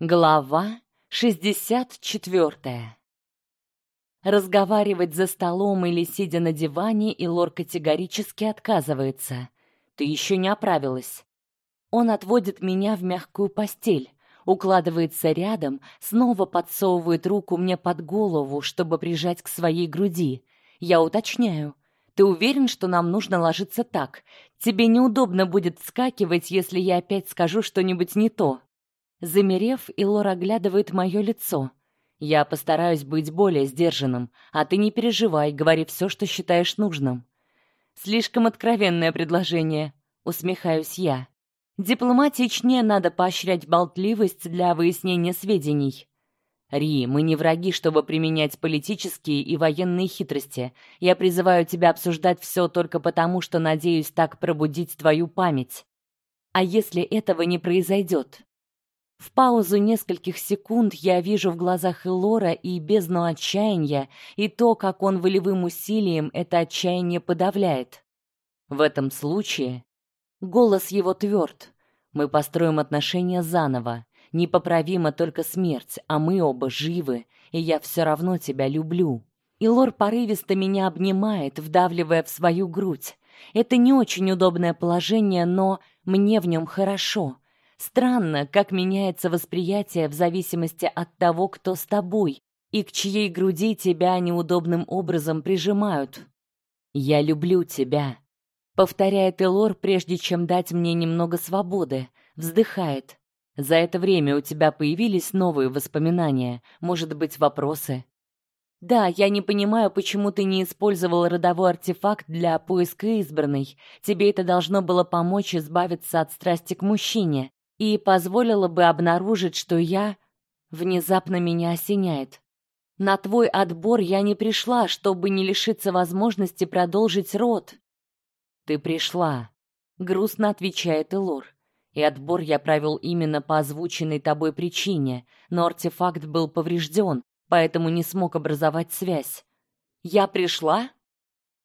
Глава 64. Разговаривать за столом или сидя на диване Илор категорически отказывается. Ты еще не оправилась. Он отводит меня в мягкую постель, укладывается рядом, снова подсовывает руку мне под голову, чтобы прижать к своей груди. Я уточняю: "Ты уверен, что нам нужно ложиться так? Тебе неудобно будет вскакивать, если я опять скажу что-нибудь не то?" Замерев, Илор оглядывает мое лицо. Я постараюсь быть более сдержанным, а ты не переживай, говори все, что считаешь нужным. Слишком откровенное предложение, усмехаюсь я. Дипломатичнее надо поощрять болтливость для выяснения сведений. Ри, мы не враги, чтобы применять политические и военные хитрости. Я призываю тебя обсуждать все только потому, что надеюсь так пробудить твою память. А если этого не произойдет? В паузу нескольких секунд я вижу в глазах Элора и бездну отчаяния, и то, как он волевым усилием это отчаяние подавляет. В этом случае голос его тверд. Мы построим отношения заново. Непоправима только смерть, а мы оба живы, и я все равно тебя люблю. И Лор порывисто меня обнимает, вдавливая в свою грудь. Это не очень удобное положение, но мне в нем хорошо. Странно, как меняется восприятие в зависимости от того, кто с тобой и к чьей груди тебя неудобным образом прижимают. Я люблю тебя, повторяет Элор, прежде чем дать мне немного свободы, вздыхает. За это время у тебя появились новые воспоминания, может быть, вопросы. Да, я не понимаю, почему ты не использовал родовой артефакт для поиска избранной. Тебе это должно было помочь избавиться от страсти к мужчине и позволила бы обнаружить, что я внезапно меня осеняет. На твой отбор я не пришла, чтобы не лишиться возможности продолжить род. Ты пришла, грустно отвечает Элор. И отбор я провел именно по озвученной тобой причине, но артефакт был поврежден, поэтому не смог образовать связь. Я пришла?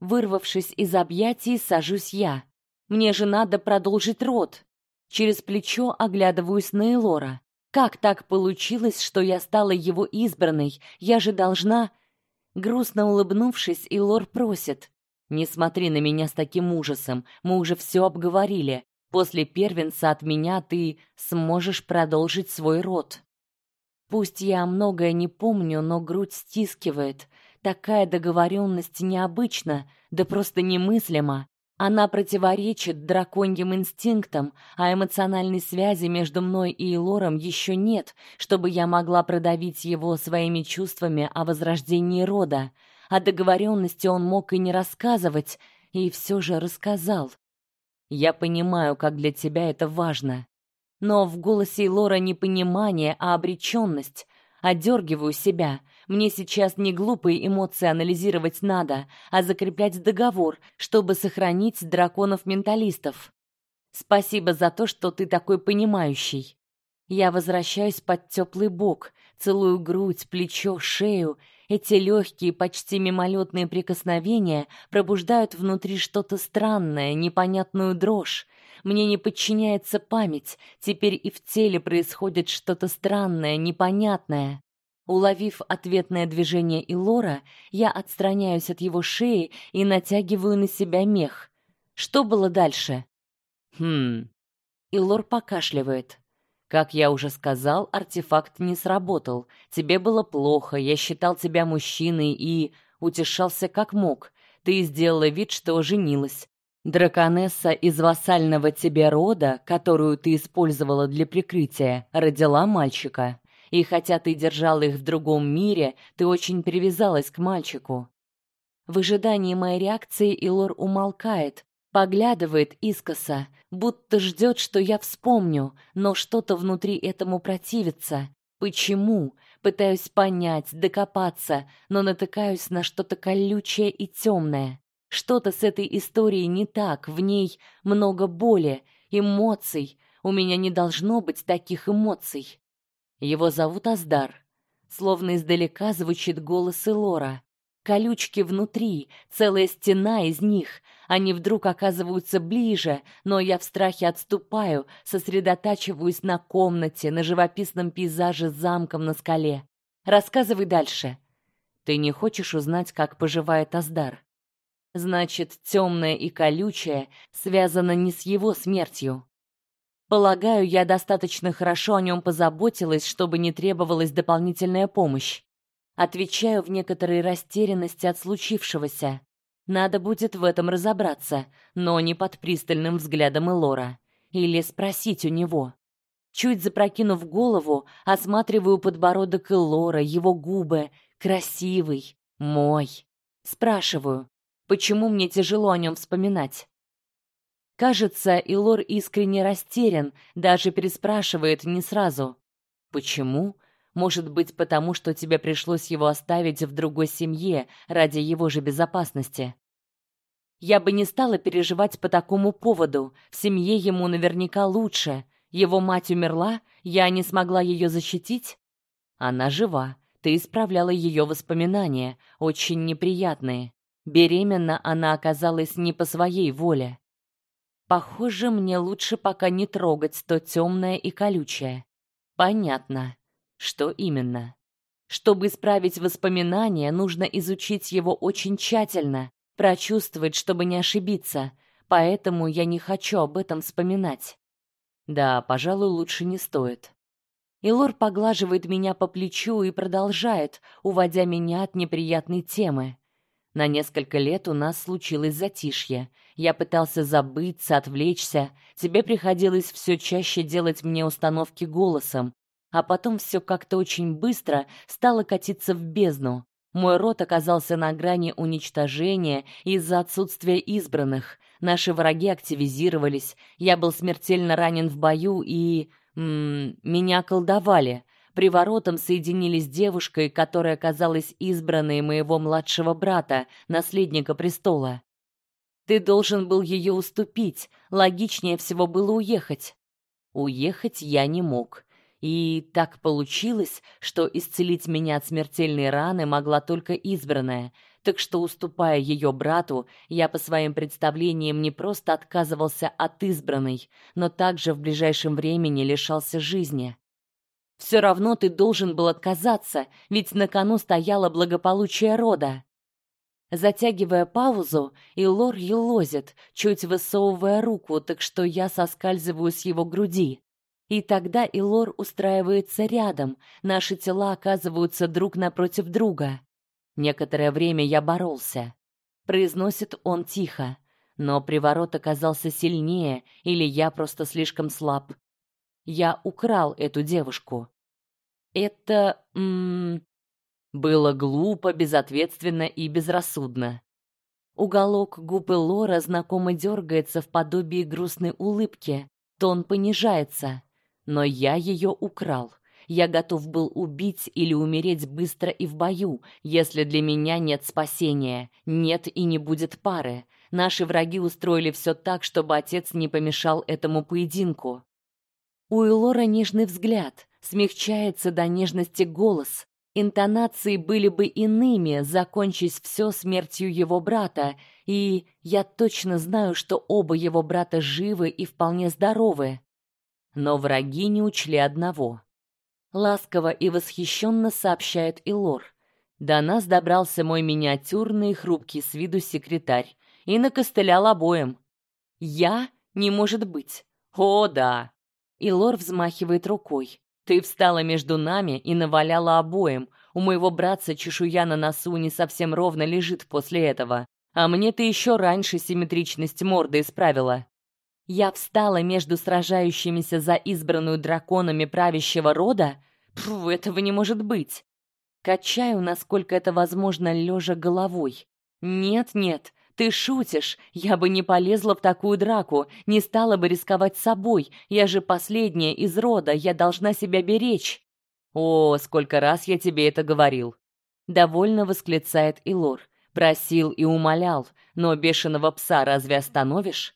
Вырвавшись из объятий, сажусь я. Мне же надо продолжить род. Через плечо оглядываюсь на Элора. Как так получилось, что я стала его избранной? Я же должна Грустно улыбнувшись, Илор просит: "Не смотри на меня с таким ужасом. Мы уже все обговорили. После первенца от меня ты сможешь продолжить свой род". Пусть я многое не помню, но грудь стискивает. Такая договоренность необычна, да просто немыслима. Она противоречит драконьим инстинктам, а эмоциональной связи между мной и Лором еще нет, чтобы я могла продавить его своими чувствами о возрождении рода. О договоренности он мог и не рассказывать, и все же рассказал. Я понимаю, как для тебя это важно. Но в голосе Лора не понимание, а обреченность. Одергиваю себя. Мне сейчас не глупые эмоции анализировать надо, а закреплять договор, чтобы сохранить драконов-менталистов. Спасибо за то, что ты такой понимающий. Я возвращаюсь под теплый бок, целую грудь, плечо, шею. Эти легкие, почти мимолетные прикосновения пробуждают внутри что-то странное, непонятную дрожь. Мне не подчиняется память. Теперь и в теле происходит что-то странное, непонятное. Уловив ответное движение Илора, я отстраняюсь от его шеи и натягиваю на себя мех. Что было дальше? Хм. Илор покашливает. Как я уже сказал, артефакт не сработал. Тебе было плохо, я считал тебя мужчиной и утешался как мог. Ты сделала вид, что женилась. Драконесса из вассального тебе рода, которую ты использовала для прикрытия, родила мальчика. И хотя ты держала их в другом мире, ты очень привязалась к мальчику. В ожидании моей реакции Илор умолкает, поглядывает искоса, будто ждет, что я вспомню, но что-то внутри этому противится. Почему? Пытаюсь понять, докопаться, но натыкаюсь на что-то колючее и темное. Что-то с этой историей не так, в ней много боли, эмоций. У меня не должно быть таких эмоций. Его зовут Аздар. Словно издалека звучит голос Элора. Колючки внутри, целая стена из них. Они вдруг оказываются ближе, но я в страхе отступаю, сосредотачиваюсь на комнате, на живописном пейзаже с замком на скале. Рассказывай дальше. Ты не хочешь узнать, как поживает Аздар? Значит, темное и колючее связано не с его смертью. Полагаю, я достаточно хорошо о нем позаботилась, чтобы не требовалась дополнительная помощь. Отвечаю в некоторой растерянности от случившегося. Надо будет в этом разобраться, но не под пристальным взглядом Элора. Или спросить у него. Чуть запрокинув голову, осматриваю подбородок Элора, его губы, красивый, мой. Спрашиваю: Почему мне тяжело о нем вспоминать? Кажется, Илор искренне растерян, даже переспрашивает не сразу. Почему? Может быть, потому что тебе пришлось его оставить в другой семье ради его же безопасности. Я бы не стала переживать по такому поводу. В семье ему наверняка лучше. Его мать умерла, я не смогла ее защитить. Она жива. Ты исправляла ее воспоминания, очень неприятные. Беременна она оказалась не по своей воле. Похоже, мне лучше пока не трогать то темное и колючее. Понятно. Что именно? Чтобы исправить воспоминания, нужно изучить его очень тщательно, прочувствовать, чтобы не ошибиться. Поэтому я не хочу об этом вспоминать. Да, пожалуй, лучше не стоит. Илор поглаживает меня по плечу и продолжает, уводя меня от неприятной темы. На несколько лет у нас случилось затишье. Я пытался забыться, отвлечься. Тебе приходилось все чаще делать мне установки голосом, а потом все как-то очень быстро стало катиться в бездну. Мой род оказался на грани уничтожения из-за отсутствия избранных. Наши враги активизировались. Я был смертельно ранен в бою и м меня колдовали приворотом соединились с девушкой, которая оказалась избранной моего младшего брата, наследника престола. Ты должен был ее уступить, логичнее всего было уехать. Уехать я не мог. И так получилось, что исцелить меня от смертельной раны могла только избранная, так что уступая ее брату, я по своим представлениям не просто отказывался от избранной, но также в ближайшем времени лишался жизни. Все равно ты должен был отказаться, ведь на кону стояло благополучие рода. Затягивая паузу, Илор елозит, чуть высовывая руку, так что я соскальзываю с его груди. И тогда Илор устраивается рядом, наши тела оказываются друг напротив друга. Некоторое время я боролся. Произносит он тихо, но приворот оказался сильнее, или я просто слишком слаб. Я украл эту девушку. Это м было глупо, безответственно и безрассудно. Уголок губы Лора знакомо дергается в подобии грустной улыбки. Тон понижается. Но я ее украл. Я готов был убить или умереть быстро и в бою, если для меня нет спасения, нет и не будет пары. Наши враги устроили все так, чтобы отец не помешал этому поединку. У Элора нежный взгляд, смягчается до нежности голос. Интонации были бы иными, закончись все смертью его брата, и я точно знаю, что оба его брата живы и вполне здоровы. Но враги не учли одного. Ласково и восхищенно сообщает Илор. До нас добрался мой миниатюрный хрупкий с виду секретарь и накостылял обоим. Я не может быть. О, да. И Лор взмахивает рукой. Ты встала между нами и наваляла обоим. У моего братца чешуя на носу не совсем ровно лежит после этого, а мне ты еще раньше симметричность морды исправила. Я встала между сражающимися за избранную драконами правящего рода? Фу, этого не может быть. Качаю, насколько это возможно, лежа головой. Нет, нет, ты шутишь? Я бы не полезла в такую драку, не стала бы рисковать собой. Я же последняя из рода, я должна себя беречь. О, сколько раз я тебе это говорил. Довольно восклицает Илор. Просил и умолял, но бешеного пса разве остановишь?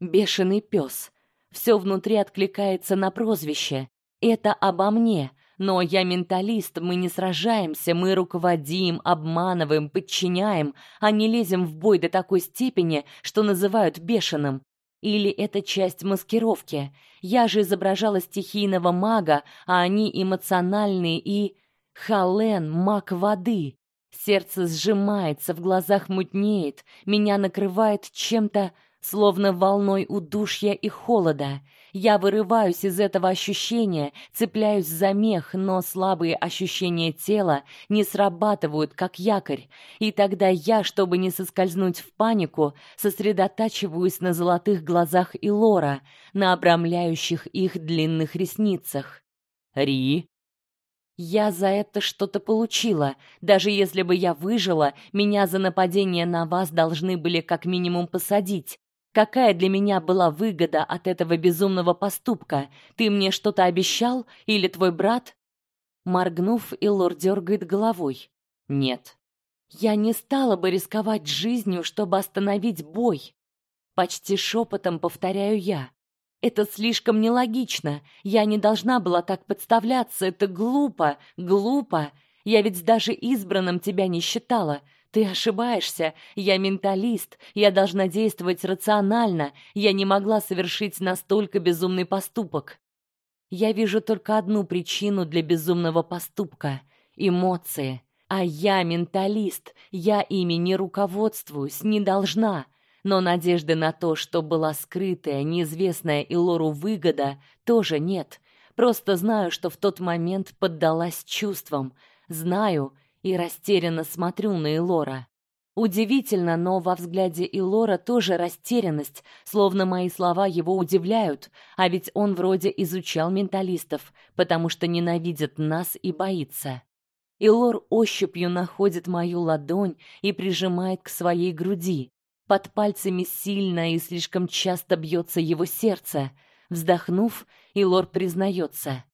Бешеный пес. Все внутри откликается на прозвище. Это обо мне, Но я менталист, мы не сражаемся, мы руководим, обманываем, подчиняем, а не лезем в бой до такой степени, что называют бешеным. Или это часть маскировки? Я же изображала стихийного мага, а они эмоциональные и Хален маг воды. Сердце сжимается, в глазах мутнеет, меня накрывает чем-то словно волной удушья и холода. Я вырываюсь из этого ощущения, цепляюсь за мех, но слабые ощущения тела не срабатывают как якорь. И тогда я, чтобы не соскользнуть в панику, сосредотачиваюсь на золотых глазах Илора, на обрамляющих их длинных ресницах. Ри, я за это что-то получила. Даже если бы я выжила, меня за нападение на вас должны были как минимум посадить. Какая для меня была выгода от этого безумного поступка? Ты мне что-то обещал или твой брат? Моргнув, Илор дергает головой. Нет. Я не стала бы рисковать жизнью, чтобы остановить бой. Почти шепотом повторяю я. Это слишком нелогично. Я не должна была так подставляться. Это глупо, глупо. Я ведь даже избранным тебя не считала. Ты ошибаешься. Я менталист. Я должна действовать рационально. Я не могла совершить настолько безумный поступок. Я вижу только одну причину для безумного поступка эмоции. А я менталист. Я ими не руководствуюсь, не должна. Но надежды на то, что была скрытая, неизвестная Илору выгода, тоже нет. Просто знаю, что в тот момент поддалась чувствам. Знаю, и растерянно смотрю на Илора. Удивительно, но во взгляде Илора тоже растерянность, словно мои слова его удивляют, а ведь он вроде изучал менталистов, потому что ненавидит нас и боится. Илор ощупью находит мою ладонь и прижимает к своей груди. Под пальцами сильно и слишком часто бьется его сердце. Вздохнув, Илор признается: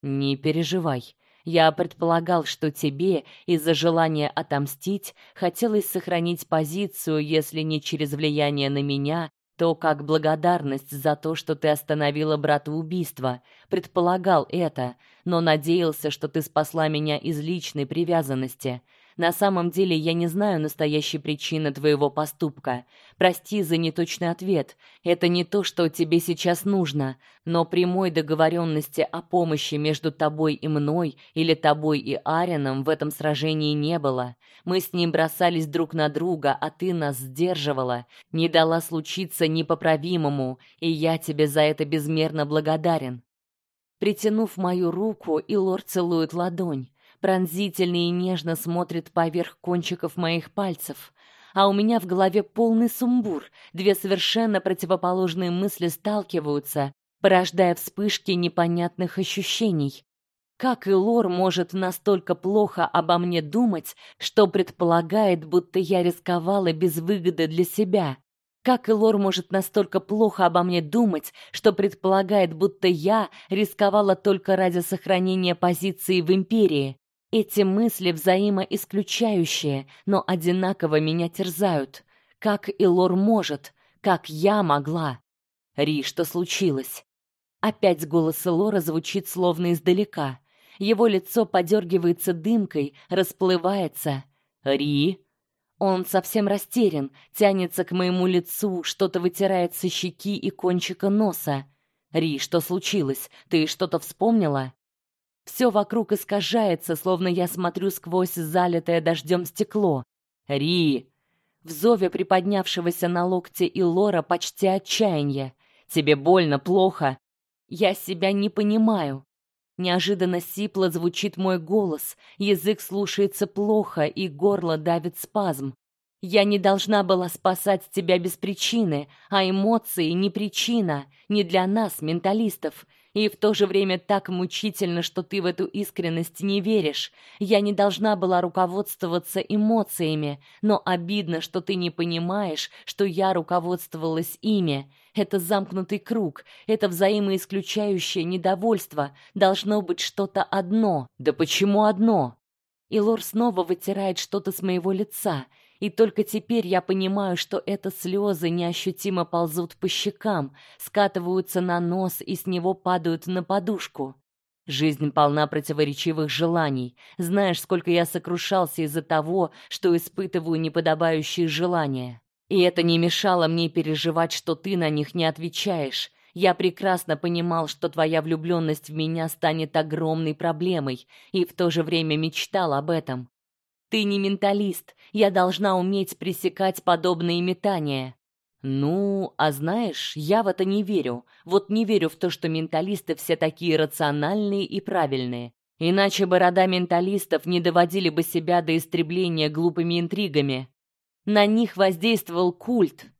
"Не переживай. Я предполагал, что тебе из-за желания отомстить хотелось сохранить позицию, если не через влияние на меня, то как благодарность за то, что ты остановила брата убийства. Предполагал это, но надеялся, что ты спасла меня из личной привязанности. На самом деле я не знаю настоящей причины твоего поступка. Прости за неточный ответ. Это не то, что тебе сейчас нужно, но прямой договоренности о помощи между тобой и мной или тобой и Арином в этом сражении не было. Мы с ним бросались друг на друга, а ты нас сдерживала, не дала случиться непоправимому, и я тебе за это безмерно благодарен. Притянув мою руку, Илор целует ладонь пронзительно и нежно смотрит поверх кончиков моих пальцев, а у меня в голове полный сумбур. Две совершенно противоположные мысли сталкиваются, порождая вспышки непонятных ощущений. Как Илор может настолько плохо обо мне думать, что предполагает, будто я рисковала без выгоды для себя? Как Илор может настолько плохо обо мне думать, что предполагает, будто я рисковала только ради сохранения позиции в империи? Эти мысли взаимоисключающие, но одинаково меня терзают. Как и Лор может, как я могла. Ри, что случилось? Опять голос Лора звучит словно издалека. Его лицо подергивается дымкой, расплывается. Ри, он совсем растерян, тянется к моему лицу, что-то вытирает со щеки и кончика носа. Ри, что случилось? Ты что-то вспомнила? Все вокруг искажается, словно я смотрю сквозь залитое дождем стекло. Ри, в зове приподнявшегося на локте Илора почти отчаяние. Тебе больно, плохо? Я себя не понимаю. Неожиданно сипло звучит мой голос, язык слушается плохо и горло давит спазм. Я не должна была спасать тебя без причины, а эмоции не причина, не для нас, менталистов. И в то же время так мучительно, что ты в эту искренность не веришь. Я не должна была руководствоваться эмоциями, но обидно, что ты не понимаешь, что я руководствовалась ими. Это замкнутый круг, это взаимоисключающее недовольство. Должно быть что-то одно. Да почему одно? И Лор снова вытирает что-то с моего лица. И только теперь я понимаю, что это слезы неощутимо ползут по щекам, скатываются на нос и с него падают на подушку. Жизнь полна противоречивых желаний. Знаешь, сколько я сокрушался из-за того, что испытываю неподобающие желания. И это не мешало мне переживать, что ты на них не отвечаешь. Я прекрасно понимал, что твоя влюбленность в меня станет огромной проблемой, и в то же время мечтал об этом. Ты не менталист. Я должна уметь пресекать подобные метания. Ну, а знаешь, я в это не верю. Вот не верю в то, что менталисты все такие рациональные и правильные. Иначе бы рода менталистов не доводили бы себя до истребления глупыми интригами. На них воздействовал культ,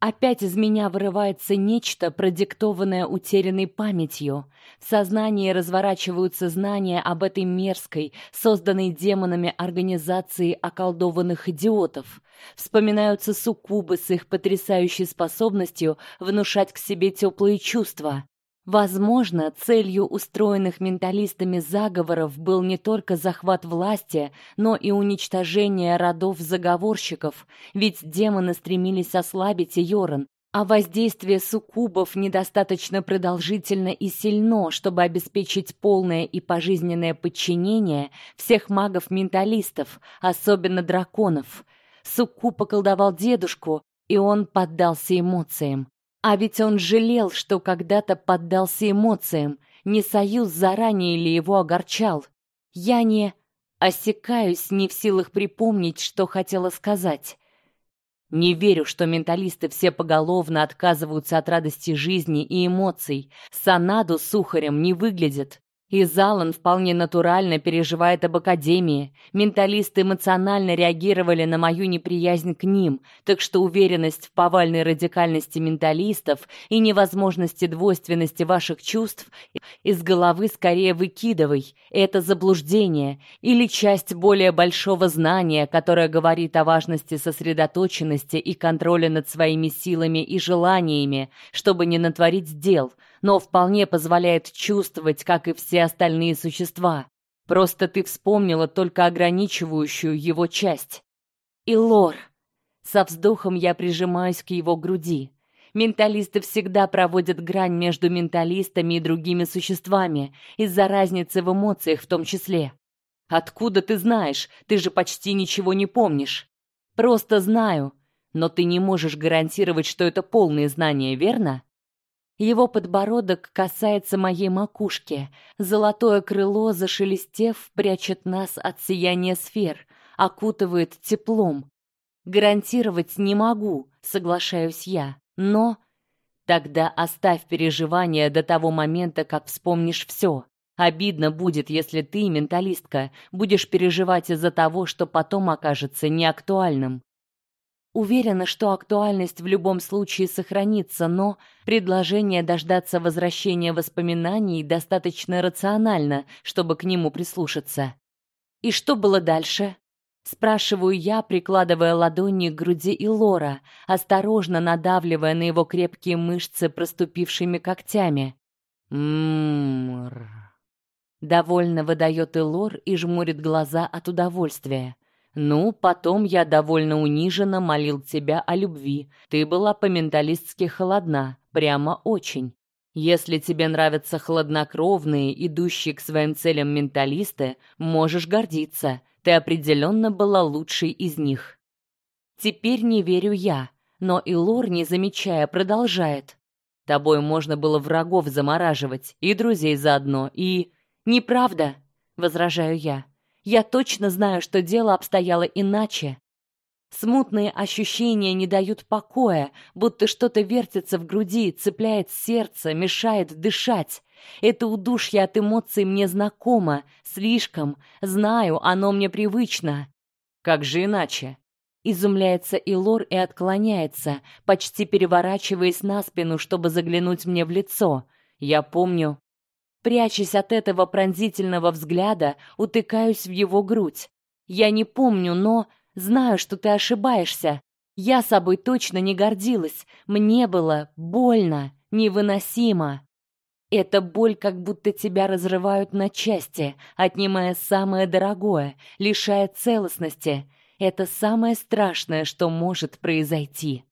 Опять из меня вырывается нечто, продиктованное утерянной памятью. В сознании разворачиваются знания об этой мерзкой, созданной демонами организации околдованных идиотов. Вспоминаются суккубы с их потрясающей способностью внушать к себе теплые чувства. Возможно, целью устроенных менталистами заговоров был не только захват власти, но и уничтожение родов заговорщиков, ведь демоны стремились ослабить Йоран, а воздействие суккубов недостаточно продолжительно и сильно, чтобы обеспечить полное и пожизненное подчинение всех магов-менталистов, особенно драконов. Суккуб околдовал дедушку, и он поддался эмоциям. А ведь он жалел, что когда-то поддался эмоциям. Не союз заранее ли его огорчал? Я не осекаюсь, не в силах припомнить, что хотела сказать. Не верю, что менталисты все поголовно отказываются от радости жизни и эмоций. Санаду сухарем не выглядит. И Залан вполне натурально переживает об академии. Менталисты эмоционально реагировали на мою неприязнь к ним, так что уверенность в повальной радикальности менталистов и невозможности двойственности ваших чувств из головы скорее выкидывай. Это заблуждение или часть более большого знания, которое говорит о важности сосредоточенности и контроля над своими силами и желаниями, чтобы не натворить дел – но вполне позволяет чувствовать, как и все остальные существа. Просто ты вспомнила только ограничивающую его часть. И лор. Со вздохом я прижимаюсь к его груди. Менталисты всегда проводят грань между менталистами и другими существами из-за разницы в эмоциях в том числе. Откуда ты знаешь? Ты же почти ничего не помнишь. Просто знаю, но ты не можешь гарантировать, что это полные знания, верно? Его подбородок касается моей макушки. Золотое крыло, зашелестев, прячет нас от сияния сфер, окутывает теплом. Гарантировать не могу, соглашаюсь я. Но тогда оставь переживания до того момента, как вспомнишь все. Обидно будет, если ты, менталистка, будешь переживать из-за того, что потом окажется неактуальным. Уверена, что актуальность в любом случае сохранится, но предложение дождаться возвращения воспоминаний достаточно рационально, чтобы к нему прислушаться. И что было дальше? спрашиваю я, прикладывая ладони к груди Илора, осторожно надавливая на его крепкие мышцы проступившими когтями. Ммм. Довольно выдает Илор и жмурит глаза от удовольствия. Ну, потом я довольно униженно молил тебя о любви. Ты была по-менталистски холодна, прямо очень. Если тебе нравятся хладнокровные, идущие к своим целям менталисты, можешь гордиться. Ты определенно была лучшей из них. Теперь не верю я, но и Лор, не замечая, продолжает. Тобой можно было врагов замораживать, и друзей заодно, и... Неправда, возражаю я. Я точно знаю, что дело обстояло иначе. Смутные ощущения не дают покоя, будто что-то вертится в груди, цепляет сердце, мешает дышать. Это удушье от эмоций мне знакомо, слишком, знаю, оно мне привычно. Как же иначе? Изумляется Илор и отклоняется, почти переворачиваясь на спину, чтобы заглянуть мне в лицо. Я помню, Прячась от этого пронзительного взгляда, утыкаюсь в его грудь. Я не помню, но знаю, что ты ошибаешься. Я собой точно не гордилась. Мне было больно, невыносимо. Эта боль, как будто тебя разрывают на части, отнимая самое дорогое, лишая целостности. Это самое страшное, что может произойти.